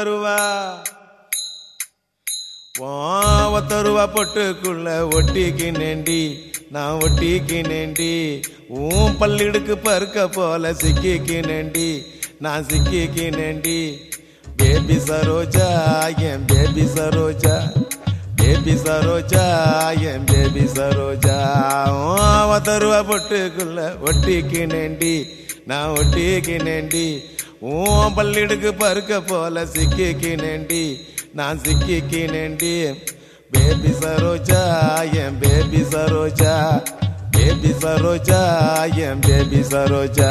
ஒத்தருவா ஒத்தருவா பொட்டுக்குள்ள ஒட்டிக்கு நேண்டி நான் ஒட்டிக்கு நேண்டி. உன் பல்லிடுக்கு பருக்க போல சிக்கிக்கு நேண்டி நான் சிக்கிக்கு நேண்டி. பேபி சரோஜா என் பேபி சரோஜா. பேபி சரோஜா என் பேபி சரோஜா. தருவா பொட்டுக்குள்ள ஒட்டிக்கு நேண்டி நான் ஒட்டிக்கு நேண்டி. உன் பல்லிடுக்கு பருக்க போல சிக்கிக்கினேண்டி நான் சிக்கிக்கினேண்டி பேபி சரோஜா என் பேபி சரோஜா. பேபி சரோஜா என் பேபி சரோஜா.